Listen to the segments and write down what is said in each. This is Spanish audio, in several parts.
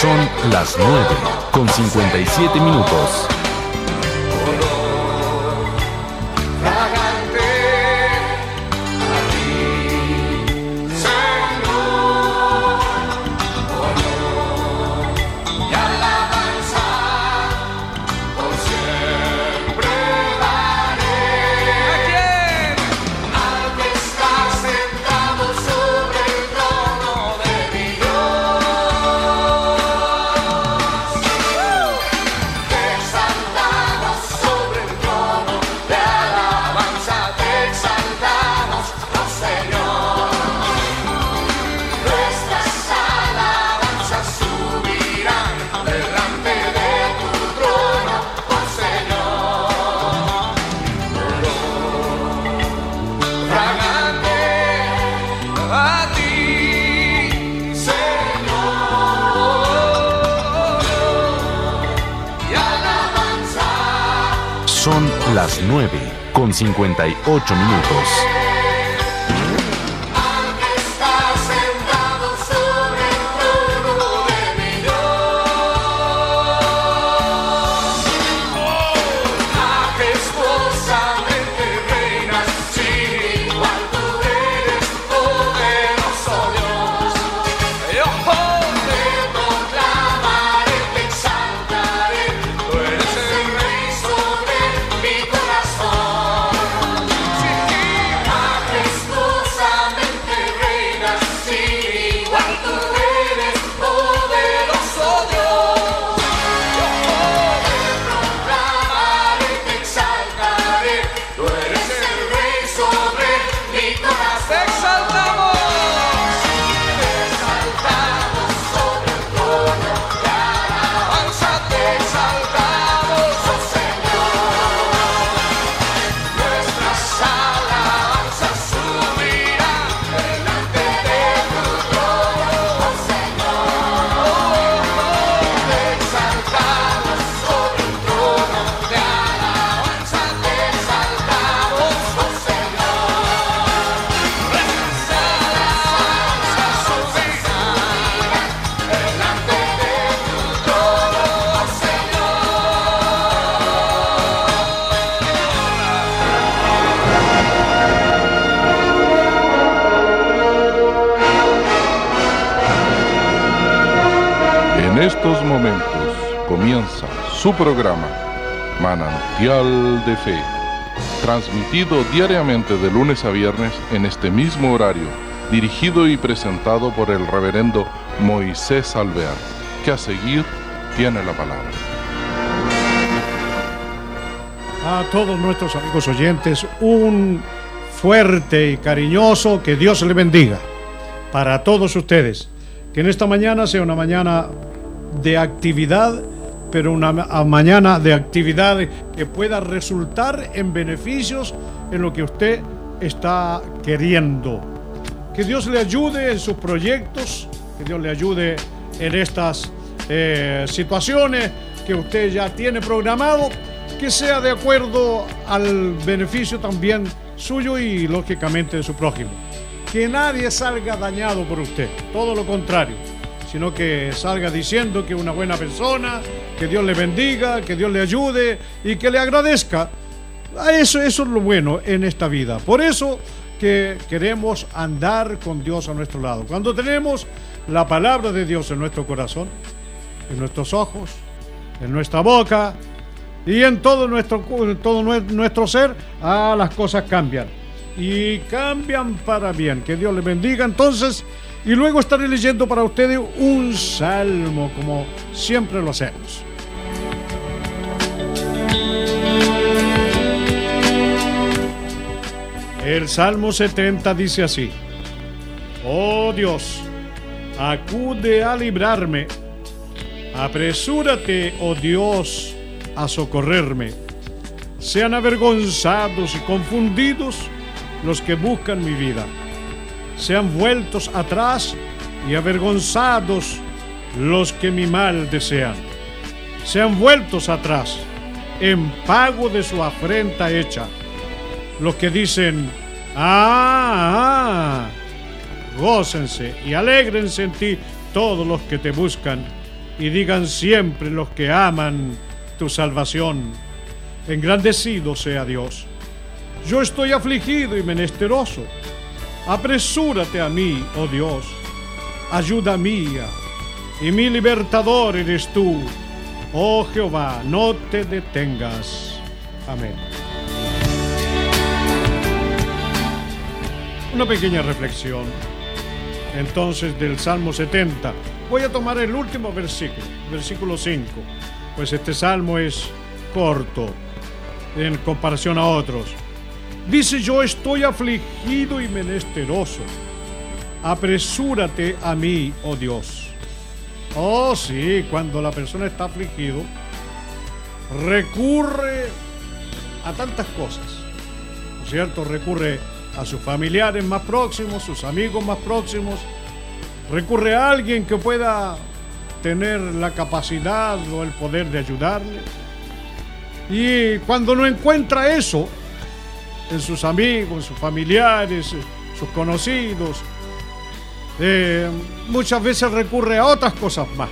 Son las 9 con 57 minutos. Las 9 con 58 minutos. Su programa, Manantial de Fe, transmitido diariamente de lunes a viernes en este mismo horario, dirigido y presentado por el reverendo Moisés Alvear, que a seguir tiene la palabra. A todos nuestros amigos oyentes, un fuerte y cariñoso que Dios le bendiga para todos ustedes. Que en esta mañana sea una mañana de actividad pero una mañana de actividades que pueda resultar en beneficios en lo que usted está queriendo. Que Dios le ayude en sus proyectos, que Dios le ayude en estas eh, situaciones que usted ya tiene programado, que sea de acuerdo al beneficio también suyo y lógicamente de su prójimo. Que nadie salga dañado por usted, todo lo contrario sino que salga diciendo que es una buena persona, que Dios le bendiga, que Dios le ayude y que le agradezca. Eso, eso es lo bueno en esta vida. Por eso que queremos andar con Dios a nuestro lado. Cuando tenemos la palabra de Dios en nuestro corazón, en nuestros ojos, en nuestra boca y en todo nuestro, todo nuestro ser, ah, las cosas cambian. Y cambian para bien. Que Dios le bendiga. Entonces, y luego estaré leyendo para ustedes un salmo, como siempre lo hacemos. El Salmo 70 dice así, Oh Dios, acude a librarme, apresúrate, oh Dios, a socorrerme. Sean avergonzados y confundidos los que buscan mi vida sean vueltos atrás y avergonzados los que mi mal desean. Sean vueltos atrás en pago de su afrenta hecha. Los que dicen, ah, ah, gócense y alégrense en ti todos los que te buscan. y digan siempre los que aman tu salvación. Engrandecido sea Dios. Yo estoy afligido y menesteroso. Apresúrate a mí, oh Dios. Ayuda mía y mi libertador eres tú. Oh Jehová, no te detengas. Amén. Una pequeña reflexión. Entonces del Salmo 70. Voy a tomar el último versículo, versículo 5. Pues este salmo es corto en comparación a otros. Dice, yo estoy afligido y menesteroso. Apresúrate a mí, oh Dios. Oh, sí, cuando la persona está afligido, recurre a tantas cosas. ¿No cierto? Recurre a sus familiares más próximos, sus amigos más próximos. Recurre a alguien que pueda tener la capacidad o el poder de ayudarle. Y cuando no encuentra eso en sus amigos, en sus familiares, sus conocidos, eh, muchas veces recurre a otras cosas más.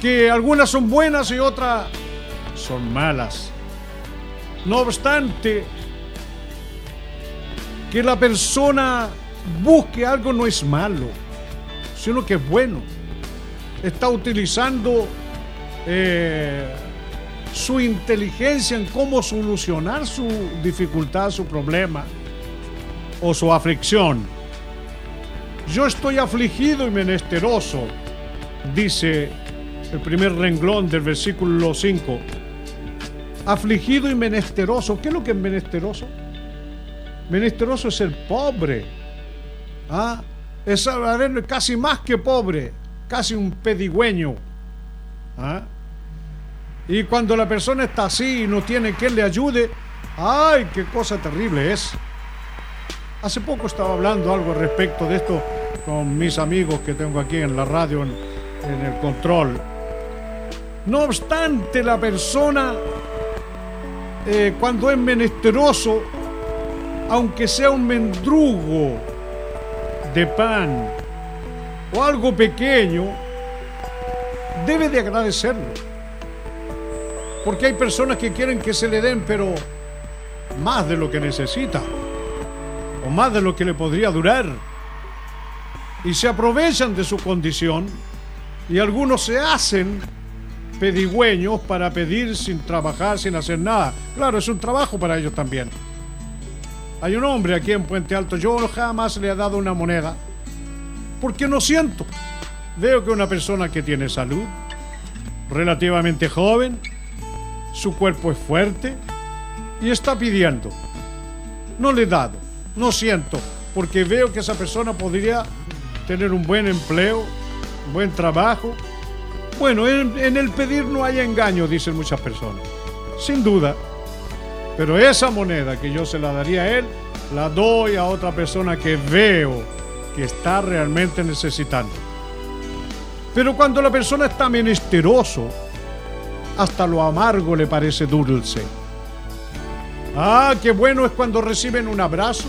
Que algunas son buenas y otras son malas. No obstante, que la persona busque algo no es malo, sino que es bueno. Está utilizando eh, su inteligencia en cómo solucionar su dificultad, su problema o su aflicción. Yo estoy afligido y menesteroso, dice el primer renglón del versículo 5. Afligido y menesteroso. ¿Qué es lo que es menesteroso? Menesteroso es el pobre. ¿Ah? Es casi más que pobre, casi un pedigüeño. ¿Ah? Y cuando la persona está así y no tiene quien le ayude, ¡ay, qué cosa terrible es! Hace poco estaba hablando algo respecto de esto con mis amigos que tengo aquí en la radio, en, el control. No obstante, la persona, eh, cuando es menesteroso, aunque sea un mendrugo de pan o algo pequeño, debe de agradecerlo. Porque hay personas que quieren que se le den, pero más de lo que necesita o más de lo que le podría durar. Y se aprovechan de su condición y algunos se hacen pedigüeños para pedir sin trabajar, sin hacer nada. Claro, es un trabajo para ellos también. Hay un hombre aquí en Puente Alto, yo jamás le he dado una moneda porque no siento. Veo que una persona que tiene salud, relativamente joven, su cuerpo es fuerte y está pidiendo. No le he dado no siento, porque veo que esa persona podría tener un buen empleo, un buen trabajo. Bueno, en, el pedir no hay engaño, dicen muchas personas. Sin duda. Pero esa moneda que yo se la daría a él, la doy a otra persona que veo que está realmente necesitando. Pero cuando la persona está menesteroso, hasta lo amargo le parece dulce. Ah, qué bueno es cuando reciben un abrazo,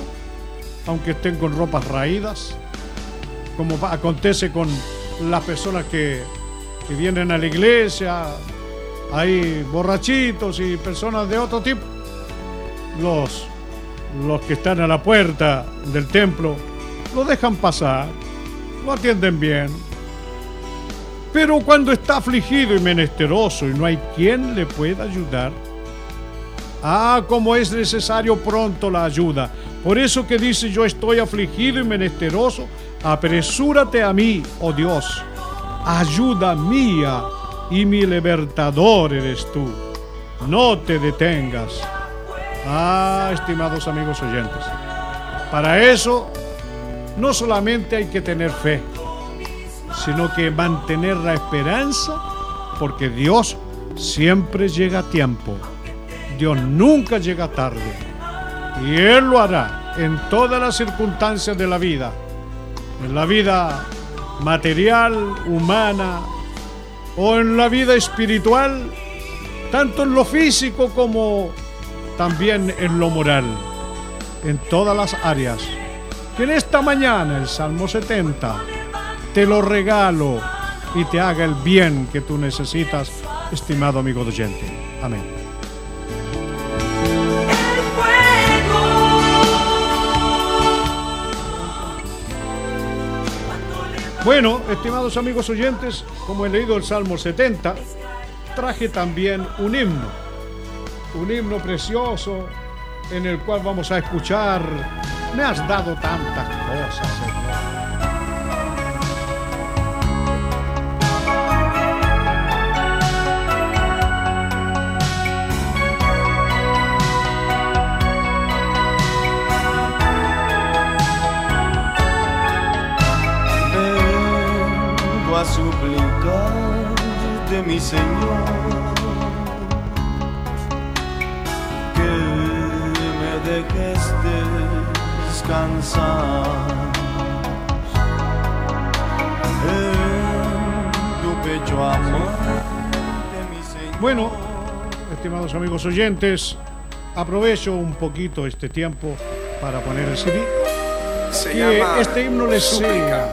aunque estén con ropas raídas, como acontece con las personas que, vienen a la iglesia, hay borrachitos y personas de otro tipo. Los, los que están a la puerta del templo lo dejan pasar, lo atienden bien. Pero cuando está afligido y menesteroso y no hay quien le pueda ayudar, Ah, como es necesario pronto la ayuda. Por eso que dice, yo estoy afligido y menesteroso, apresúrate a mí, oh Dios. Ayuda mía y mi libertador eres tú. No te detengas. Ah, estimados amigos oyentes. Para eso, no solamente hay que tener fe, sino que mantener la esperanza, porque Dios siempre llega a tiempo. Dios nunca llega tarde. Y Él lo hará en todas las circunstancias de la vida. En la vida material, humana o en la vida espiritual, tanto en lo físico como también en lo moral. En todas las áreas. Que en esta mañana, el Salmo 70, te lo regalo y te haga el bien que tú necesitas, estimado amigo oyente. Amén. Bueno, estimados amigos oyentes, como he leído el Salmo 70, traje también un himno, un himno precioso en el cual vamos a escuchar, me has dado tantas cosas, Señor. Estimados amigos oyentes, aprovecho un poquito este tiempo para poner el CD. Se Que este himno le sea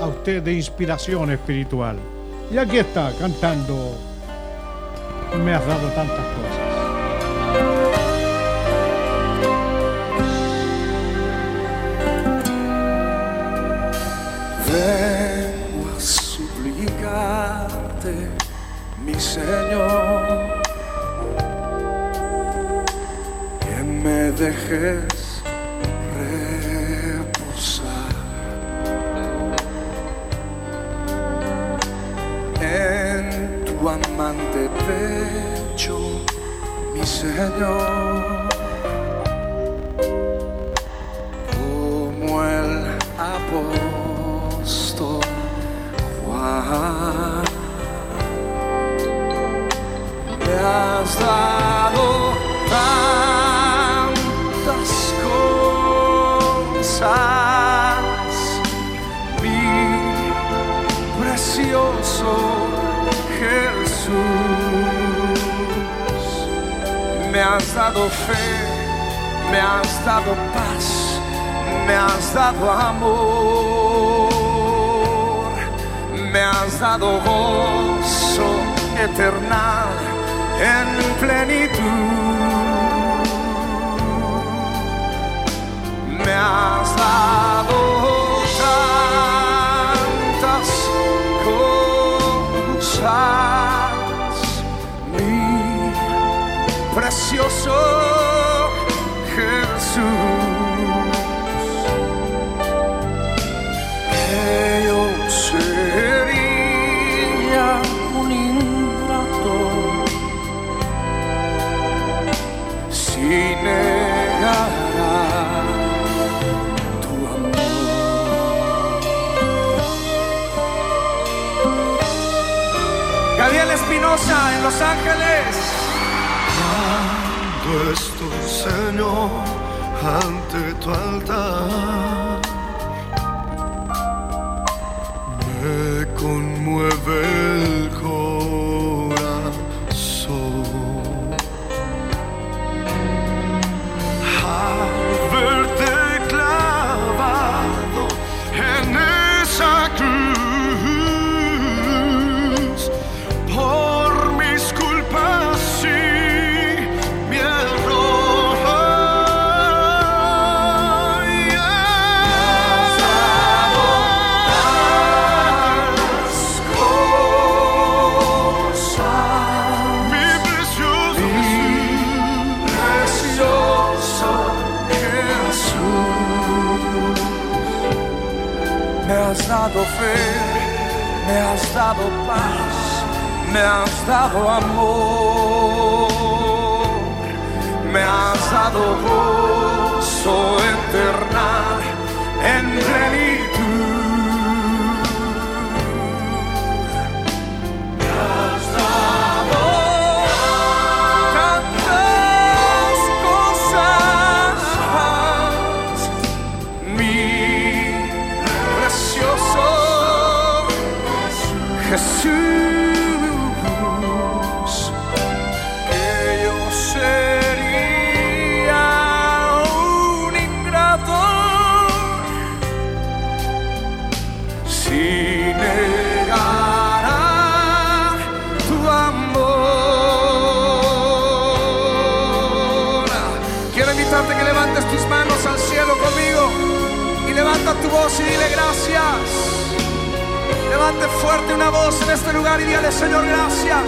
a usted de inspiración espiritual. Y aquí está, cantando, me has dado tantas cosas. Vengo a suplicarte, mi Señor, me dejes reposar en tu amante pecho, mi Señor. como el apóstol Juan. Me has has dado fe, me has dado paz, me has dado amor, me has dado gozo eternal en plenitud. En Los Ángeles. Cuando estoy, Señor, ante tu altar, dado fe, me has dado paz, me has dado amor, me has dado gozo eternal en Jesús, que yo sería un ingrato si negara tu amor. Quiero invitarte que levantes tus manos al cielo conmigo y levanta tu voz y dile gracias. Levante fuerte una voz en este lugar y dile, Señor, gracias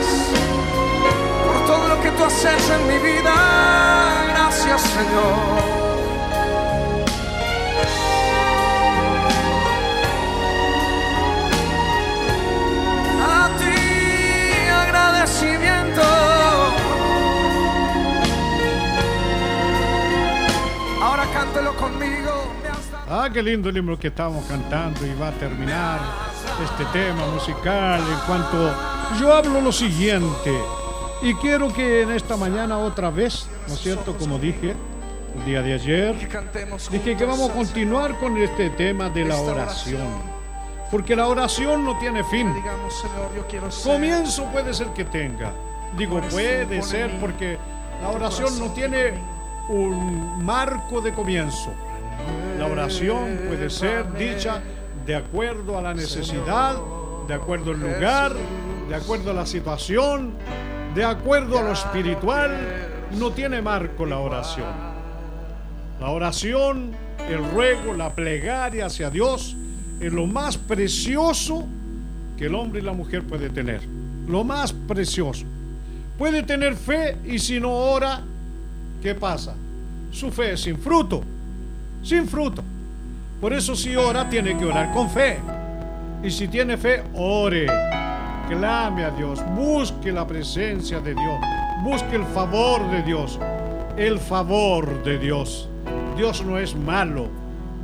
por todo lo que tú has hecho en mi vida. Gracias, Señor. A ti agradecimiento. Ahora cántelo conmigo. Ah, qué lindo el himno que estamos cantando y va a terminar este tema musical en cuanto yo hablo lo siguiente y quiero que en esta mañana otra vez, ¿no es cierto? Como dije el día de ayer, dije que vamos a continuar con este tema de la oración, porque la oración no tiene fin. Comienzo puede ser que tenga. Digo, puede ser porque la oración no tiene un marco de comienzo. La oración puede ser dicha de acuerdo a la necesidad, de acuerdo al lugar, de acuerdo a la situación, de acuerdo a lo espiritual. No tiene marco la oración. La oración, el ruego, la plegaria hacia Dios es lo más precioso que el hombre y la mujer puede tener. Lo más precioso. Puede tener fe y si no ora, ¿qué pasa? Su fe es sin fruto. Sin fruto. Por eso si ora, tiene que orar con fe. Y si tiene fe, ore. Clame a Dios. Busque la presencia de Dios. Busque el favor de Dios. El favor de Dios. Dios no es malo.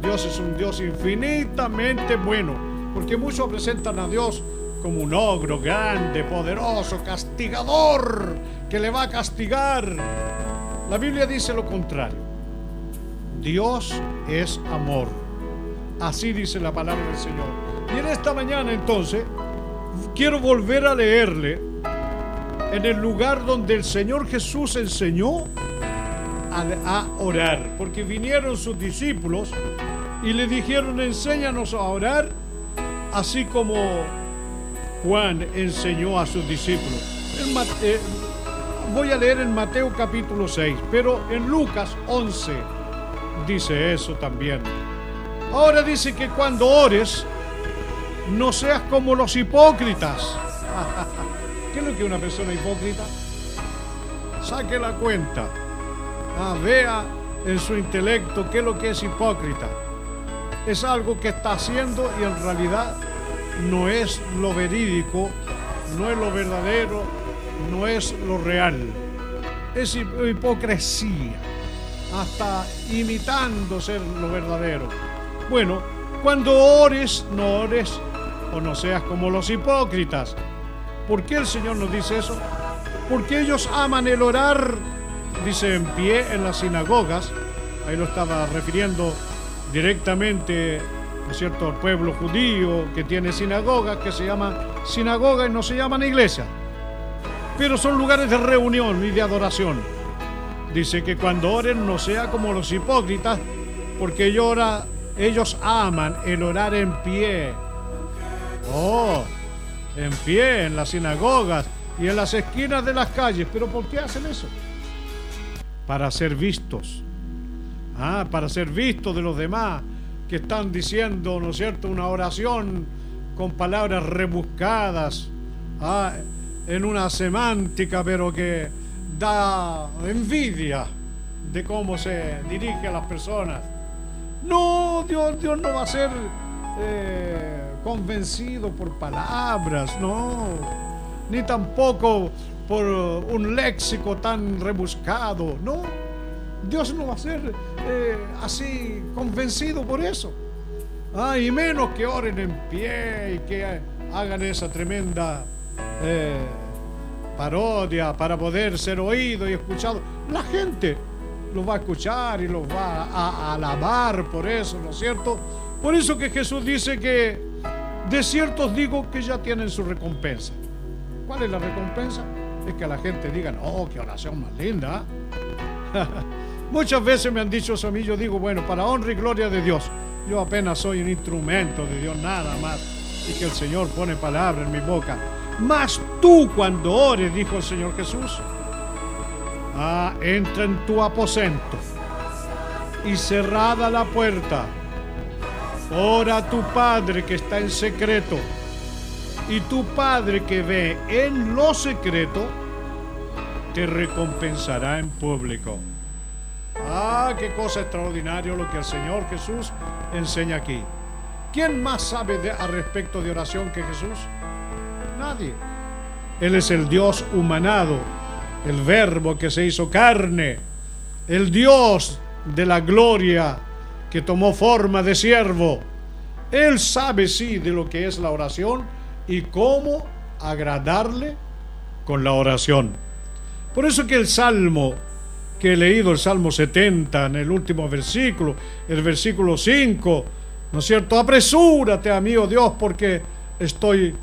Dios es un Dios infinitamente bueno. Porque muchos presentan a Dios como un ogro grande, poderoso, castigador, que le va a castigar. La Biblia dice lo contrario. Dios es amor. Así dice la palabra del Señor. Y en esta mañana entonces quiero volver a leerle en el lugar donde el Señor Jesús enseñó a, a orar, porque vinieron sus discípulos y le dijeron, enséñanos a orar, así como Juan enseñó a sus discípulos. En Mate- eh, voy a leer en Mateo capítulo 6, pero en Lucas 11 dice eso también. Ahora dice que cuando ores, no seas como los hipócritas. ¿Qué es lo que una persona hipócrita? Saque la cuenta. Ah, vea en su intelecto qué es lo que es hipócrita. Es algo que está haciendo y en realidad no es lo verídico, no es lo verdadero, no es lo real. Es hip- hipocresía, hasta imitando ser lo verdadero. Bueno, cuando ores, no ores o no seas como los hipócritas. ¿Por qué el Señor nos dice eso? Porque ellos aman el orar, dice en pie en las sinagogas. Ahí lo estaba refiriendo directamente, ¿no es cierto?, al pueblo judío que tiene sinagogas, que se llaman sinagoga y no se llaman iglesia. Pero son lugares de reunión y de adoración. Dice que cuando oren no sea como los hipócritas, porque llora, ellos aman el orar en pie. Oh, en pie, en las sinagogas y en las esquinas de las calles. ¿Pero por qué hacen eso? Para ser vistos. Ah, para ser vistos de los demás que están diciendo, ¿no es cierto?, una oración con palabras rebuscadas, ah, en una semántica, pero que da envidia de cómo se dirige a las personas. No, Dios, Dios no va a ser eh, convencido por palabras, no, ni tampoco por un léxico tan rebuscado, no. Dios no va a ser eh, así convencido por eso. Ah, y menos que oren en pie y que hagan esa tremenda eh, parodia para poder ser oído y escuchado. La gente los va a escuchar y los va a, a alabar por eso, ¿no es cierto? Por eso que Jesús dice que de ciertos digo que ya tienen su recompensa. ¿Cuál es la recompensa? Es que la gente diga, oh, qué oración más linda. ¿ah?". Muchas veces me han dicho eso a mí, yo digo, bueno, para honra y gloria de Dios, yo apenas soy un instrumento de Dios, nada más, y que el Señor pone palabra en mi boca. Mas tú cuando ores, dijo el Señor Jesús, ah, entra en tu aposento y cerrada la puerta, Ora a tu Padre que está en secreto. Y tu Padre que ve en lo secreto, te recompensará en público. Ah, qué cosa extraordinaria lo que el Señor Jesús enseña aquí. ¿Quién más sabe de, a respecto de oración que Jesús? Nadie. Él es el Dios humanado, el verbo que se hizo carne, el Dios de la gloria que tomó forma de siervo. Él sabe sí de lo que es la oración y cómo agradarle con la oración. Por eso que el Salmo que he leído, el Salmo 70, en el último versículo, el versículo 5, ¿no es cierto? Apresúrate a mí, oh Dios, porque estoy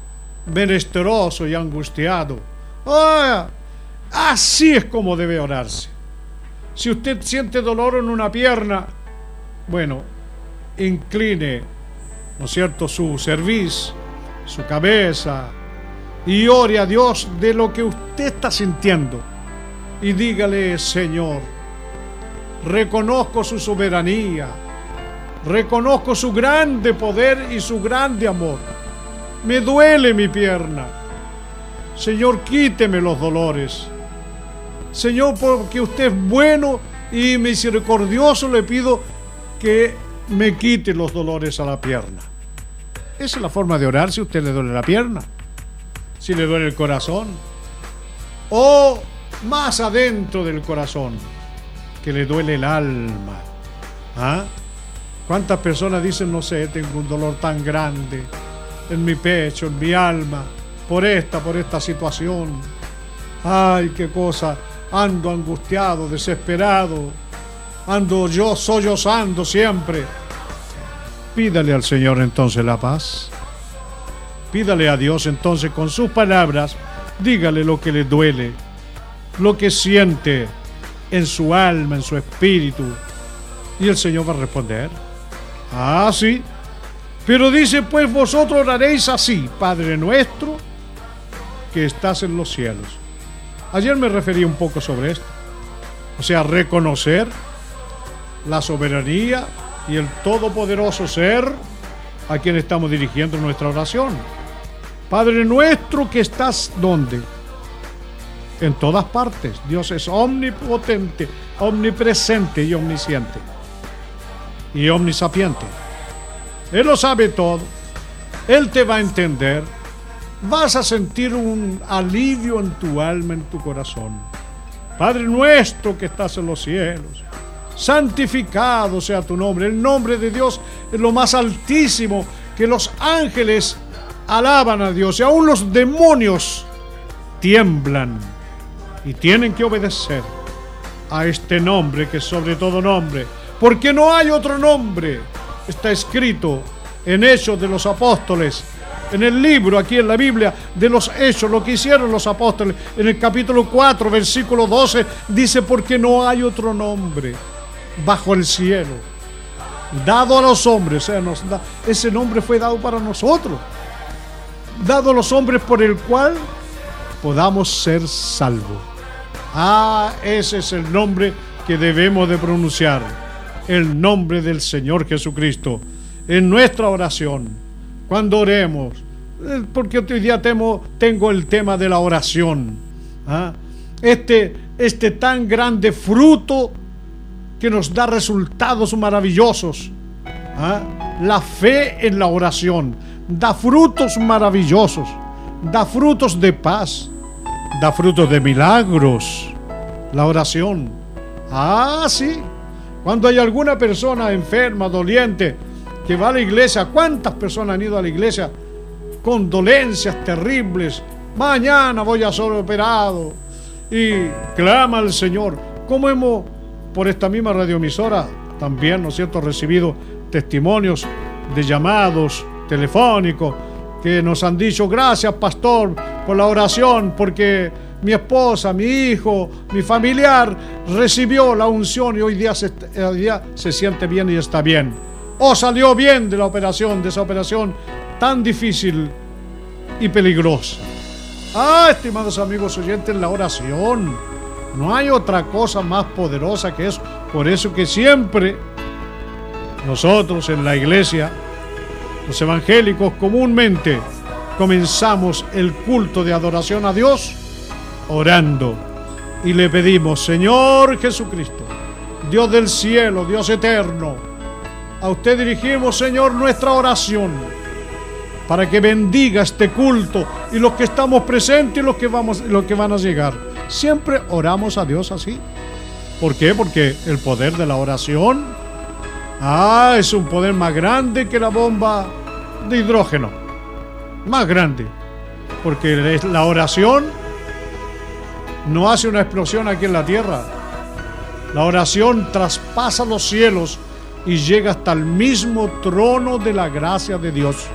menesteroso y angustiado. Ah, así es como debe orarse. Si usted siente dolor en una pierna, bueno, incline, ¿no es cierto?, su cerviz, su cabeza, y ore a Dios de lo que usted está sintiendo. Y dígale, Señor, reconozco su soberanía, reconozco su grande poder y su grande amor. Me duele mi pierna. Señor, quíteme los dolores. Señor, porque usted es bueno y misericordioso, le pido que me quite los dolores a la pierna. Esa es la forma de orar si a usted le duele la pierna, si le duele el corazón, o más adentro del corazón, que le duele el alma. ¿Ah? ¿Cuántas personas dicen, no sé, tengo un dolor tan grande en mi pecho, en mi alma, por esta, por esta situación? Ay, qué cosa ando angustiado, desesperado, ando yo sollozando siempre. Pídale al Señor entonces la paz. Pídale a Dios entonces con sus palabras, dígale lo que le duele, lo que siente en su alma, en su espíritu. Y el Señor va a responder. Ah, sí. Pero dice, pues vosotros oraréis así, Padre nuestro, que estás en los cielos. Ayer me referí un poco sobre esto. O sea, reconocer la soberanía y el todopoderoso ser a quien estamos dirigiendo nuestra oración. Padre nuestro que estás donde? En todas partes. Dios es omnipotente, omnipresente y omnisciente. Y omnisapiente. Él lo sabe todo. Él te va a entender vas a sentir un alivio en tu alma, en tu corazón. Padre nuestro que estás en los cielos, santificado sea tu nombre. El nombre de Dios es lo más altísimo que los ángeles alaban a Dios y aún los demonios tiemblan y tienen que obedecer a este nombre que es sobre todo nombre, porque no hay otro nombre. Está escrito en Hechos de los Apóstoles en el libro, aquí en la Biblia, de los hechos, lo que hicieron los apóstoles, en el capítulo 4, versículo 12, dice, porque no hay otro nombre bajo el cielo, dado a los hombres, ese nombre fue dado para nosotros, dado a los hombres por el cual podamos ser salvos. Ah, ese es el nombre que debemos de pronunciar, el nombre del Señor Jesucristo, en nuestra oración cuando oremos. Eh, porque hoy día tengo, tengo el tema de la oración. ¿ah? Este, este tan grande fruto que nos da resultados maravillosos. ¿ah? La fe en la oración da frutos maravillosos, da frutos de paz, da frutos de milagros. La oración. Ah, sí. Cuando hay alguna persona enferma, doliente, que va a la iglesia. ¿Cuántas personas han ido a la iglesia con dolencias terribles? Mañana voy a ser operado. Y clama al Señor. Como hemos, por esta misma radioemisora, también, ¿no es cierto?, recibido testimonios de llamados telefónicos que nos han dicho, gracias pastor por la oración, porque mi esposa, mi hijo, mi familiar recibió la unción y hoy día se, hoy día se siente bien y está bien o salió bien de la operación, de esa operación tan difícil y peligrosa. Ah, estimados amigos oyentes, la oración. No hay otra cosa más poderosa que eso. Por eso que siempre nosotros en la iglesia Los evangélicos comúnmente comenzamos el culto de adoración a Dios orando y le pedimos, Señor Jesucristo, Dios del cielo, Dios eterno, a usted dirigimos, Señor, nuestra oración para que bendiga este culto y los que estamos presentes y los que, vamos, los que van a llegar. Siempre oramos a Dios así. ¿Por qué? Porque el poder de la oración ah, es un poder más grande que la bomba de hidrógeno. Más grande. Porque la oración no hace una explosión aquí en la tierra. La oración traspasa los cielos y llega hasta el mismo trono de la gracia de Dios.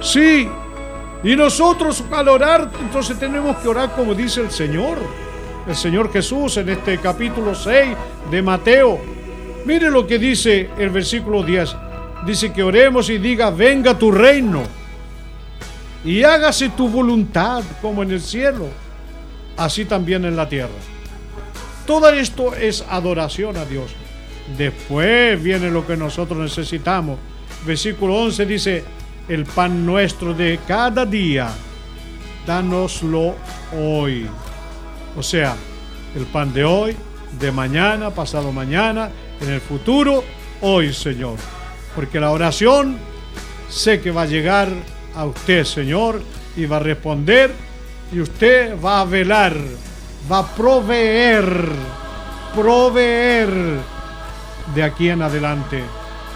Sí, y nosotros al orar, entonces tenemos que orar como dice el Señor, el Señor Jesús en este capítulo 6 de Mateo. Mire lo que dice el versículo 10. Dice que oremos y diga, venga tu reino y hágase tu voluntad como en el cielo, así también en la tierra. Todo esto es adoración a Dios. Después viene lo que nosotros necesitamos. Versículo 11 dice, el pan nuestro de cada día, danoslo hoy. O sea, el pan de hoy, de mañana, pasado mañana, en el futuro, hoy, Señor. Porque la oración sé que va a llegar a usted, Señor, y va a responder, y usted va a velar, va a proveer, proveer de aquí en adelante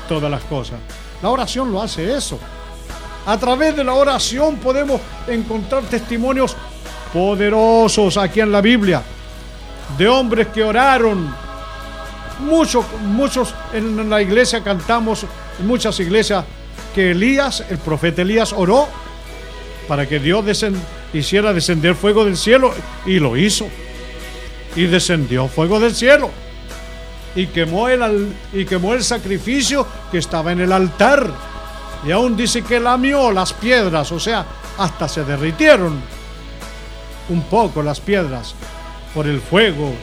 todas las cosas. La oración lo hace eso. A través de la oración podemos encontrar testimonios poderosos aquí en la Biblia de hombres que oraron. Muchos, muchos en la iglesia cantamos, muchas iglesias, que Elías, el profeta Elías, oró para que Dios hiciera descender fuego del cielo y lo hizo. Y descendió fuego del cielo y quemó el, y quemó el sacrificio que estaba en el altar y aún dice que lamió las piedras, o sea, hasta se derritieron un poco las piedras por el fuego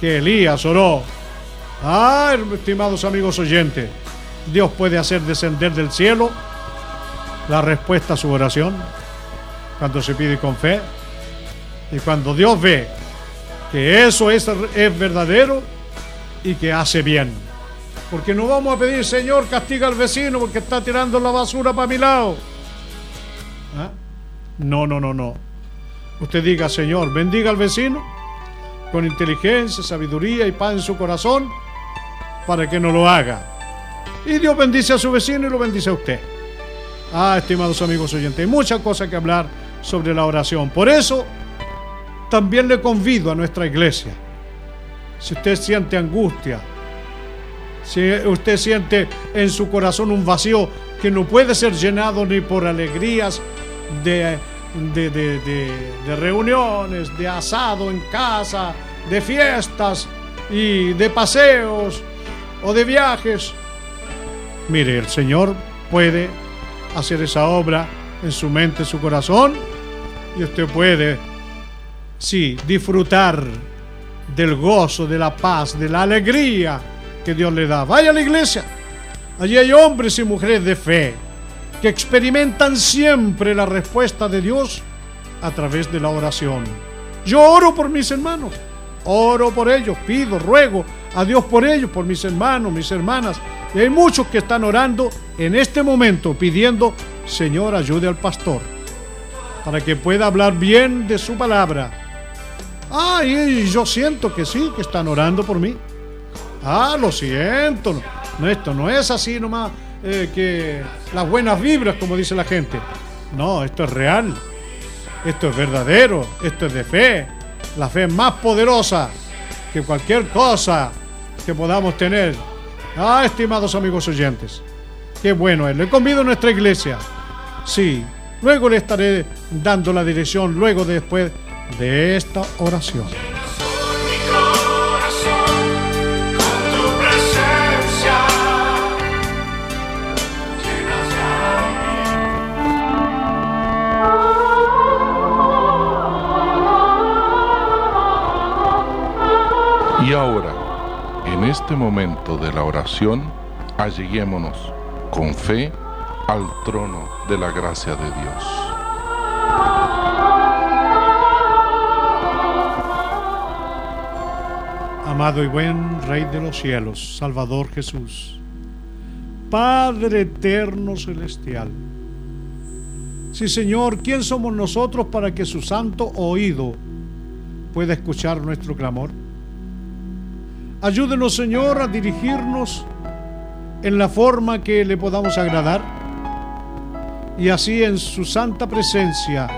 que Elías oró. Ah, estimados amigos oyentes, Dios puede hacer descender del cielo la respuesta a su oración cuando se pide con fe. Y cuando Dios ve que eso es, es verdadero y que hace bien. Porque no vamos a pedir, Señor, castiga al vecino porque está tirando la basura para mi lado. ¿Ah? No, no, no, no. Usted diga, Señor, bendiga al vecino con inteligencia, sabiduría y paz en su corazón para que no lo haga. Y Dios bendice a su vecino y lo bendice a usted. Ah, estimados amigos oyentes, hay muchas cosas que hablar sobre la oración. Por eso, también le convido a nuestra iglesia. Si usted siente angustia, si usted siente en su corazón un vacío que no puede ser llenado ni por alegrías de, de, reuniones, de asado en casa, de fiestas y de paseos o de viajes. Mire, el Señor puede hacer esa obra en su mente, en su corazón, y usted puede, sí, disfrutar del gozo, de la paz, de la alegría que Dios le da. Vaya a la iglesia. Allí hay hombres y mujeres de fe que experimentan siempre la respuesta de Dios a través de la oración. Yo oro por mis hermanos, oro por ellos, pido, ruego a Dios por ellos, por mis hermanos, mis hermanas. Y hay muchos que están orando en este momento pidiendo, Señor, ayude al pastor para que pueda hablar bien de su palabra. Ah, y yo siento que sí, que están orando por mí. Ah, lo siento. No, esto no es así nomás eh, que las buenas vibras, como dice la gente. No, esto es real. Esto es verdadero. Esto es de fe. La fe más poderosa que cualquier cosa que podamos tener. Ah, estimados amigos oyentes. Qué bueno es. Le convido a nuestra iglesia. Sí. Luego le estaré dando la dirección, luego después de esta oración. Y ahora, en este momento de la oración, alleguémonos con fe al trono de la gracia de Dios. Amado y buen Rey de los cielos, Salvador Jesús, Padre eterno celestial. Sí, Señor, ¿quién somos nosotros para que su santo oído pueda escuchar nuestro clamor? Ayúdenos, Señor, a dirigirnos en la forma que le podamos agradar y así en su santa presencia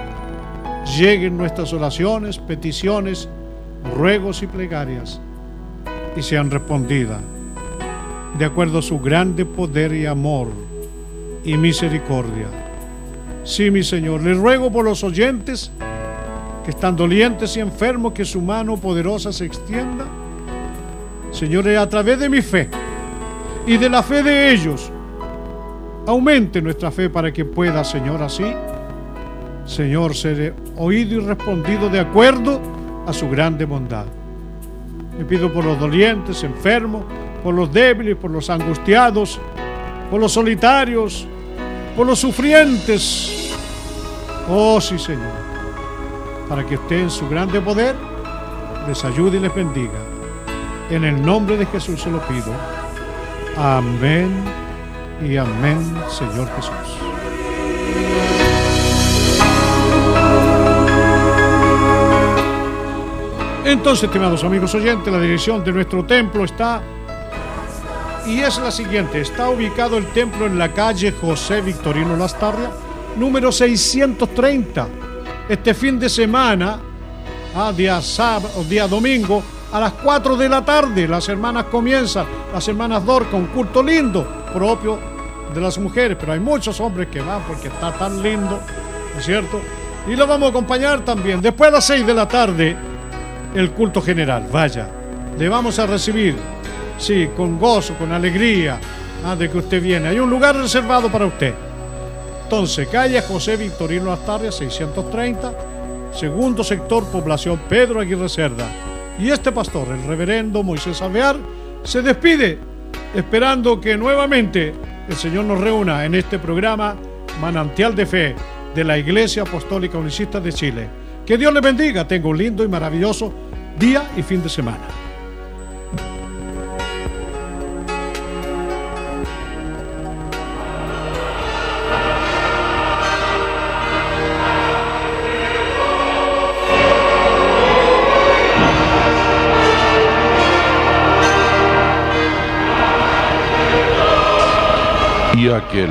lleguen nuestras oraciones, peticiones, ruegos y plegarias y sean respondidas de acuerdo a su grande poder y amor y misericordia. Sí, mi Señor, le ruego por los oyentes que están dolientes y enfermos, que su mano poderosa se extienda. Señores, a través de mi fe y de la fe de ellos, aumente nuestra fe para que pueda, Señor, así, Señor, ser oído y respondido de acuerdo a su grande bondad. Le pido por los dolientes, enfermos, por los débiles, por los angustiados, por los solitarios, por los sufrientes. Oh sí, Señor, para que usted en su grande poder les ayude y les bendiga. En el nombre de Jesús se lo pido. Amén y amén, Señor Jesús. Entonces, estimados amigos oyentes, la dirección de nuestro templo está y es la siguiente. Está ubicado el templo en la calle José Victorino Lastarria, número 630. Este fin de semana, a ah, día sábado, día domingo, a las 4 de la tarde, las hermanas comienzan, las hermanas Dor con culto lindo, propio de las mujeres, pero hay muchos hombres que van porque está tan lindo, ¿no es cierto? Y lo vamos a acompañar también. Después a las 6 de la tarde, el culto general. Vaya, le vamos a recibir, sí, con gozo, con alegría, ah, de que usted viene. Hay un lugar reservado para usted. Entonces, calle José Victorino Astarria, 630, segundo sector, población Pedro Aguirre Cerda. Y este pastor, el reverendo Moisés Alvear, se despide, esperando que nuevamente el Señor nos reúna en este programa Manantial de Fe de la Iglesia Apostólica Unicista de Chile. Que Dios le bendiga, tenga un lindo y maravilloso día y fin de semana. Y aquel